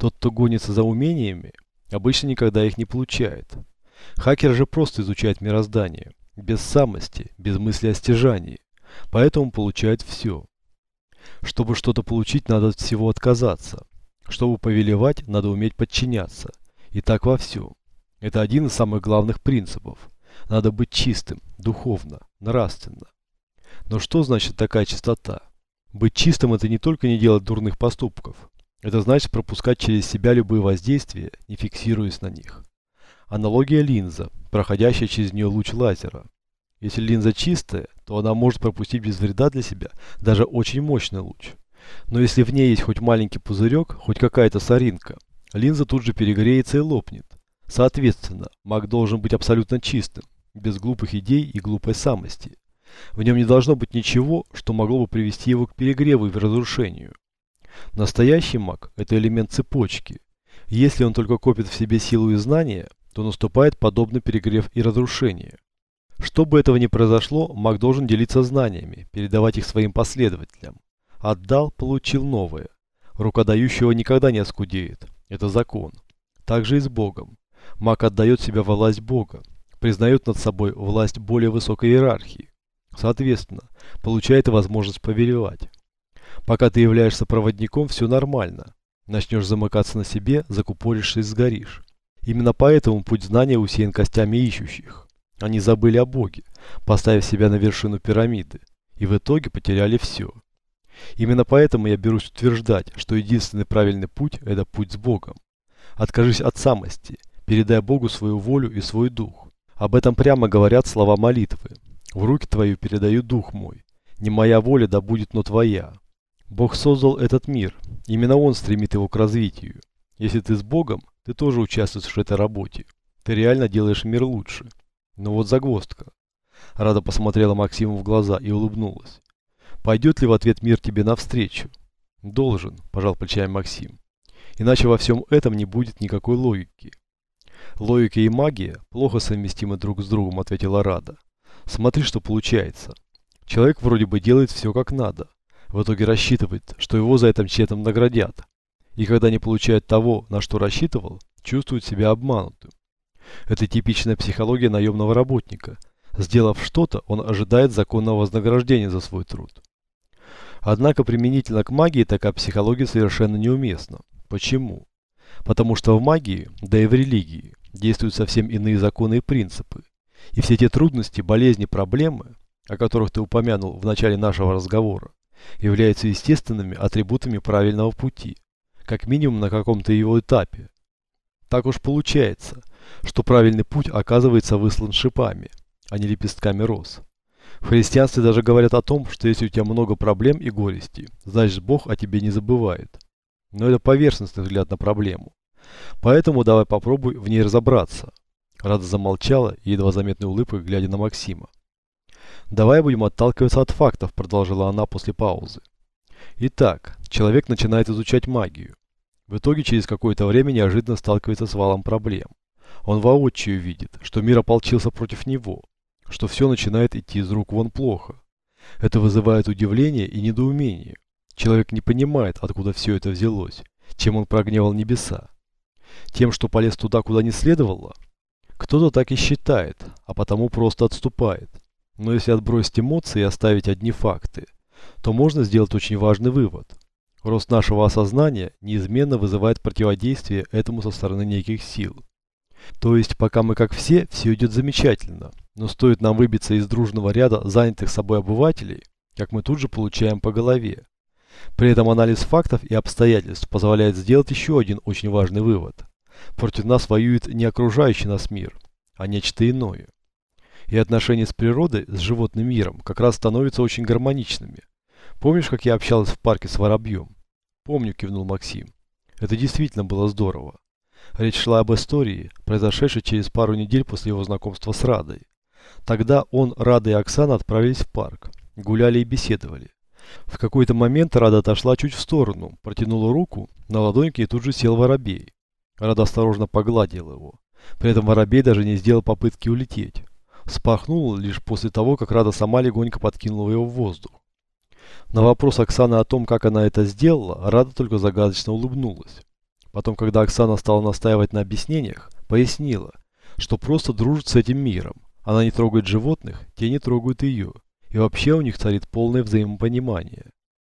Тот, кто гонится за умениями, обычно никогда их не получает. Хакер же просто изучает мироздание, без самости, без мысли о стяжании, поэтому получает все. Чтобы что-то получить, надо от всего отказаться. Чтобы повелевать, надо уметь подчиняться. И так во всем. Это один из самых главных принципов. Надо быть чистым, духовно, нравственно. Но что значит такая чистота? Быть чистым – это не только не делать дурных поступков. Это значит пропускать через себя любые воздействия, не фиксируясь на них. Аналогия линза, проходящая через нее луч лазера. Если линза чистая, то она может пропустить без вреда для себя даже очень мощный луч. Но если в ней есть хоть маленький пузырек, хоть какая-то соринка, линза тут же перегреется и лопнет. Соответственно, маг должен быть абсолютно чистым, без глупых идей и глупой самости. В нем не должно быть ничего, что могло бы привести его к перегреву и разрушению. Настоящий маг – это элемент цепочки. Если он только копит в себе силу и знания, то наступает подобный перегрев и разрушение. Чтобы этого не произошло, маг должен делиться знаниями, передавать их своим последователям. Отдал – получил новое. Рука дающего никогда не оскудеет. Это закон. Так же и с Богом. Маг отдает себя во власть Бога, признает над собой власть более высокой иерархии. Соответственно, получает возможность повелевать. Пока ты являешься проводником, все нормально. Начнешь замыкаться на себе, закупоришься и сгоришь. Именно поэтому путь знания усеян костями ищущих. Они забыли о Боге, поставив себя на вершину пирамиды, и в итоге потеряли все. Именно поэтому я берусь утверждать, что единственный правильный путь – это путь с Богом. Откажись от самости, передай Богу свою волю и свой дух. Об этом прямо говорят слова молитвы. В руки твою передаю дух мой. Не моя воля да будет, но твоя. Бог создал этот мир. Именно Он стремит его к развитию. Если ты с Богом, ты тоже участвуешь в этой работе. Ты реально делаешь мир лучше. Но вот загвоздка. Рада посмотрела Максиму в глаза и улыбнулась. Пойдет ли в ответ мир тебе навстречу? Должен, пожал плечами Максим. Иначе во всем этом не будет никакой логики. Логика и магия плохо совместимы друг с другом, ответила Рада. Смотри, что получается. Человек вроде бы делает все как надо в итоге рассчитывает, что его за это мчетом наградят. И когда не получает того, на что рассчитывал, чувствует себя обманутым. Это типичная психология наемного работника. Сделав что-то, он ожидает законного вознаграждения за свой труд. Однако применительно к магии такая психология совершенно неуместна. Почему? Потому что в магии, да и в религии, действуют совсем иные законы и принципы. И все те трудности, болезни, проблемы, о которых ты упомянул в начале нашего разговора, являются естественными атрибутами правильного пути, как минимум на каком-то его этапе. Так уж получается, что правильный путь оказывается выслан шипами, а не лепестками роз. В христианстве даже говорят о том, что если у тебя много проблем и горести, значит Бог о тебе не забывает. Но это поверхностный взгляд на проблему. Поэтому давай попробуй в ней разобраться. Рада замолчала едва заметной улыбкой глядя на Максима. «Давай будем отталкиваться от фактов», – продолжила она после паузы. Итак, человек начинает изучать магию. В итоге через какое-то время неожиданно сталкивается с валом проблем. Он воочию видит, что мир ополчился против него, что все начинает идти из рук вон плохо. Это вызывает удивление и недоумение. Человек не понимает, откуда все это взялось, чем он прогневал небеса. Тем, что полез туда, куда не следовало? Кто-то так и считает, а потому просто отступает. Но если отбросить эмоции и оставить одни факты, то можно сделать очень важный вывод. Рост нашего осознания неизменно вызывает противодействие этому со стороны неких сил. То есть, пока мы как все, все идет замечательно, но стоит нам выбиться из дружного ряда занятых собой обывателей, как мы тут же получаем по голове. При этом анализ фактов и обстоятельств позволяет сделать еще один очень важный вывод. Против нас воюет не окружающий нас мир, а нечто иное и отношения с природой, с животным миром, как раз становятся очень гармоничными. Помнишь, как я общалась в парке с воробьем? Помню, кивнул Максим. Это действительно было здорово. Речь шла об истории, произошедшей через пару недель после его знакомства с Радой. Тогда он, Рада и Оксана отправились в парк, гуляли и беседовали. В какой-то момент Рада отошла чуть в сторону, протянула руку, на ладоньке и тут же сел воробей. Рада осторожно погладила его. При этом воробей даже не сделал попытки улететь спахнул лишь после того, как Рада сама легонько подкинула его в воздух. На вопрос Оксаны о том, как она это сделала, Рада только загадочно улыбнулась. Потом, когда Оксана стала настаивать на объяснениях, пояснила, что просто дружит с этим миром. Она не трогает животных, те не трогают ее. И вообще у них царит полное взаимопонимание.